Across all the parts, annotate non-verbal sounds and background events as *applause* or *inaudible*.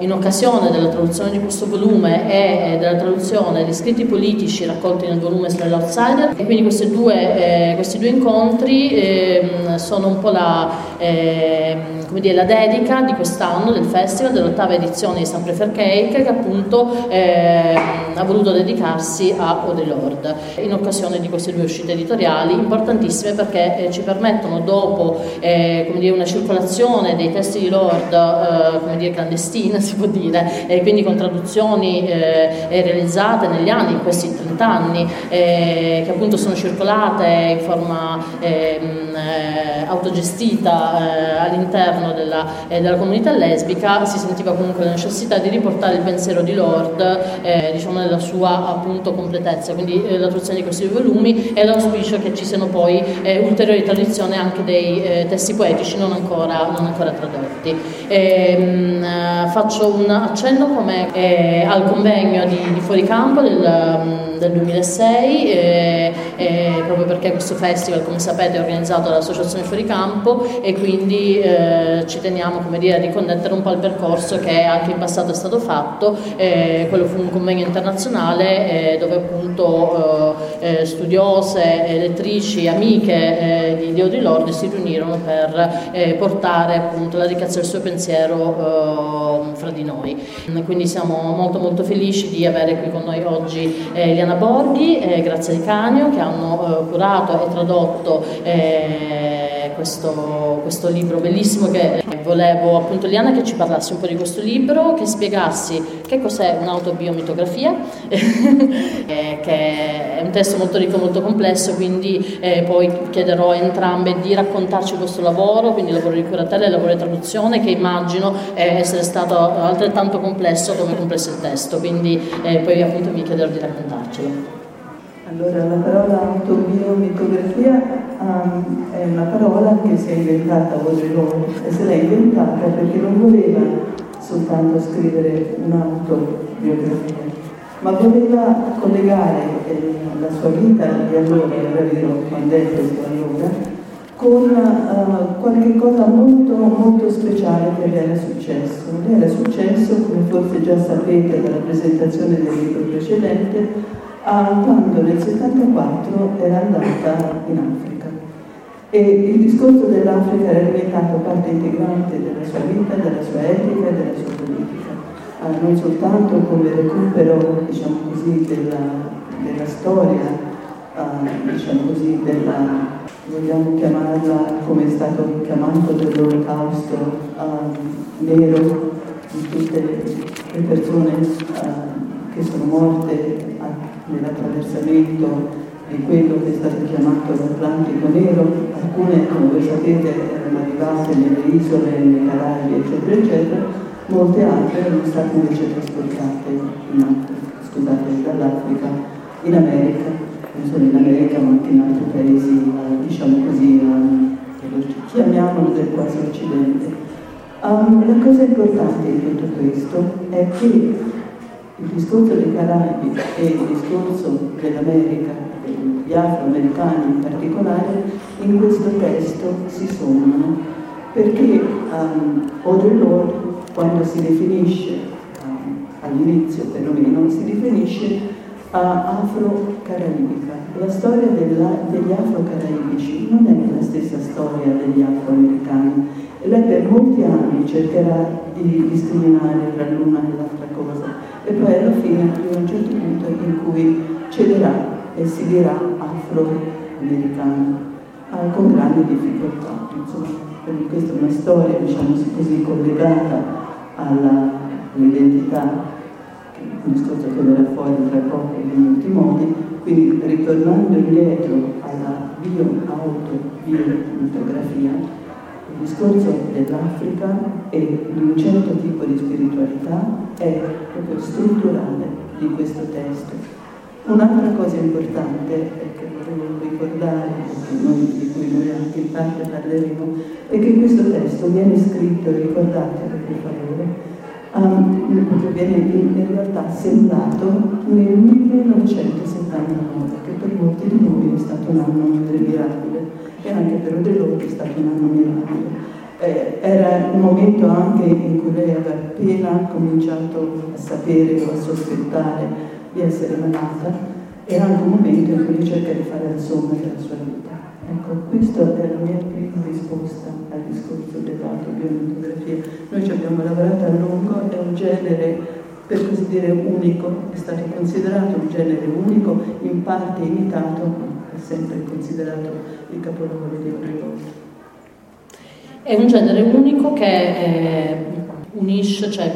In occasione della traduzione di questo volume e della traduzione di scritti politici raccolti nel volume sull'Outsider, e quindi due, eh, questi due incontri eh, sono un po' la, eh, dire, la, dedica di quest'anno del festival, dell'ottava edizione di San Prefer Cake, che appunto ehm, ha voluto dedicarsi a Audre Lorde, in occasione di queste due uscite editoriali importantissime perché eh, ci permettono dopo eh, dire, una circolazione dei testi di Lorde eh, come dire, clandestina, *laughs* si può dire, e quindi con traduzioni eh, realizzate negli anni, in questi 30 anni, eh, che appunto sono circolate in forma ehm, eh, autogestita eh, all'interno della, eh, della, comunità lesbica, si sentiva comunque la necessità di riportare il pensiero di Lord eh, diciamo nella sua appunto completezza, quindi la traduzione di questi due volumi e l'auspicio che ci siano poi ulteriori traduzioni anche dei testi poetici non ancora, non ancora tradotti. E, ehm, faccio un accenno come eh, al convegno di, di Fuoricampo del, mm, del 2006, eh, eh, proprio perché questo festival, come sapete, è organizzato dall'Associazione Fuoricampo e quindi eh, ci teniamo dire, a riconnettere un po' il percorso che anche in passato è stato fatto. Eh, quello fu un convegno internazionale eh, dove appunto studiose, lettrici, amiche di Dio di Lorde si riunirono per portare appunto la ricchezza del suo pensiero fra di noi. Quindi siamo molto molto felici di avere qui con noi oggi eh, Eliana Borghi, eh, grazie ai Canio che hanno eh, curato e tradotto eh, questo, questo, libro bellissimo che volevo appunto Eliana che ci parlassi un po' di questo libro, che spiegassi che cos'è un'autobiomitografia, *laughs* eh, che è un testo molto ricco, molto complesso, quindi eh, poi chiederò a entrambe di raccontarci questo lavoro, quindi il lavoro di curatela e il lavoro di traduzione che immagino essere stato altrettanto complesso come complesso il testo, quindi eh, poi appunto vi chiederò di raccontarcelo. Allora, la parola autobiomitografia um, è una parola che si è inventata Audre Lorde e se l'è inventata perché non voleva soltanto scrivere un'autobiografia, ma voleva collegare eh, la sua vita di allora, era vero quando è questo allora, con uh, qualche cosa molto, molto speciale che le era successo. Le era successo, come forse già sapete dalla presentazione del libro precedente, uh, quando nel 74 era andata in Africa. E il discorso dell'Africa era diventato parte integrante della sua vita, della sua etica e della sua politica. Uh, non soltanto come recupero, diciamo così, della, della storia, diciamo così, della vogliamo chiamarla come è stato chiamato dell'olocausto uh, nero di tutte le persone uh, che sono morte nell'attraversamento di quello che è stato chiamato l'Atlantico Nero, alcune come voi sapete erano arrivate nelle isole, nei Caraibi eccetera eccetera, molte altre erano state invece trasportate in scusate, dall'Africa in America. Non solo in America ma anche in altri paesi, eh, diciamo così, eh, chiamiamolo del quasi occidente. Um, la cosa importante di tutto questo è che il discorso dei Caraibi e il discorso dell'America, degli afroamericani in particolare, in questo testo si sommano, perché um, Lorde, quando si definisce, um, all'inizio perlomeno, si definisce afro-caraibica. La storia della, degli afro-caraibici non è la stessa storia degli afroamericani. Lei per molti anni cercherà di discriminare tra l'una e l'altra cosa e poi alla fine arriva un certo punto in cui cederà e si dirà afro-americano eh, con grandi difficoltà. Insomma, quindi questa è una storia, diciamo così, collegata all'identità un discorso che verrà fuori tra poco in molti modi, quindi ritornando indietro alla bio-auto-bio-mitografia, il discorso dell'Africa e di un certo tipo di spiritualità è proprio strutturale di questo testo. Un'altra cosa importante che volevo ricordare, noi, di cui noi anche in parte parleremo, è che questo testo viene scritto, ricordate per favore, um, viene in realtà assemblato nel 1979, che per molti di noi è stato un anno mirabile e anche per Odello è stato un anno mirabile. eh, era un momento anche in cui lei aveva appena cominciato a sapere o a sospettare di essere malata, era anche un momento in cui cerca di fare il sommo della sua vita. Ecco, questa è la mia prima risposta al discorso dell'autobiografia. Noi ci abbiamo lavorato a lungo, è un genere per così dire unico, è stato considerato un genere unico, in parte imitato, è sempre considerato il capolavoro di Audrey Lorde. È un genere unico che eh, unisce, cioè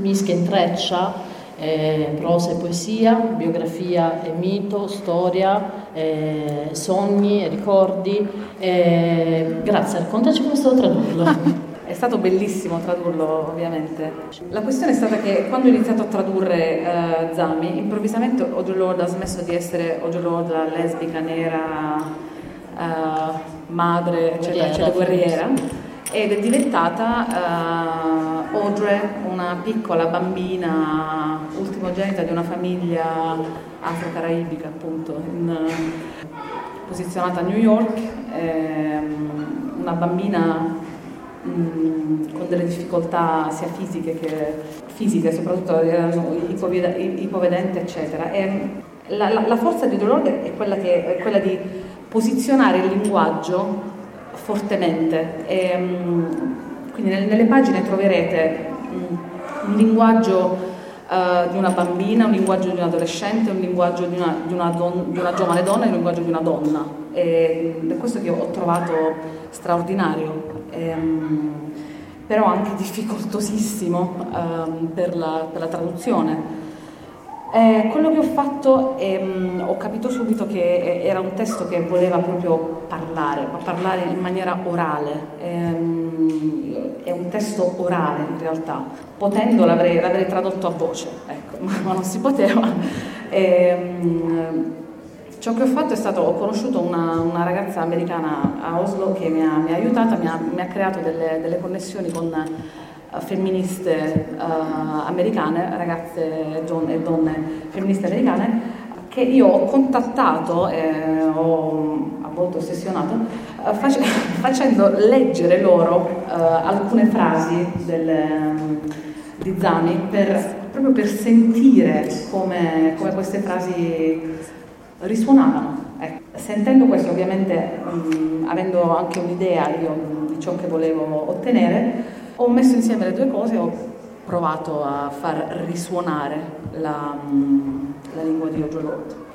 mischia, intreccia eh, prosa e poesia, biografia e mito, storia, eh, sogni e ricordi. Eh, grazie, raccontaci come è stato tradurlo. *laughs* È stato bellissimo tradurlo, ovviamente. La questione è stata che quando ho iniziato a tradurre uh, Zami, improvvisamente Audre Lorde ha smesso di essere Audre Lorde, la lesbica, nera, uh, madre, eccetera, eccetera, guerriera, ed è diventata uh, Audre, una piccola bambina, ultimogenita di una famiglia afro-caraibica, appunto, in, posizionata a New York, ehm, una bambina Con delle difficoltà sia fisiche che fisiche, soprattutto erano ipovedente, eccetera. E la, la, la, forza di dolore è quella, che, è quella, di posizionare il linguaggio fortemente. E, quindi nelle pagine troverete mm, un linguaggio Uh, di una bambina, un linguaggio di un adolescente, un linguaggio di una, di una, don, di una giovane donna e un linguaggio di una donna. E è questo che ho trovato straordinario ehm, però anche difficoltosissimo ehm, per, la, per, la, traduzione. Eh, quello che ho fatto, ehm, ho capito subito che era un testo che voleva proprio parlare, ma parlare in maniera orale. Ehm, è un testo orale in realtà, potendo l'avrei, l'avrei tradotto a voce, ecco, *laughs* ma non si poteva. Ehm, Ciò che ho fatto è stato, ho conosciuto una, una ragazza americana a Oslo che mi ha, mi ha aiutata, mi ha, mi ha, creato delle, delle connessioni con femministe uh, americane, ragazze e donne femministe americane, che io ho contattato e ho a volte ossessionato face, *laughs* facendo leggere loro alcune frasi del, um, di Zani per, proprio per sentire come, come queste frasi risuonavano. Ecco. Sentendo questo, ovviamente, mh, avendo anche un'idea io di ciò che volevo ottenere, ho messo insieme le due cose e ho provato a far risuonare la, mh, la lingua di Ojo Lord.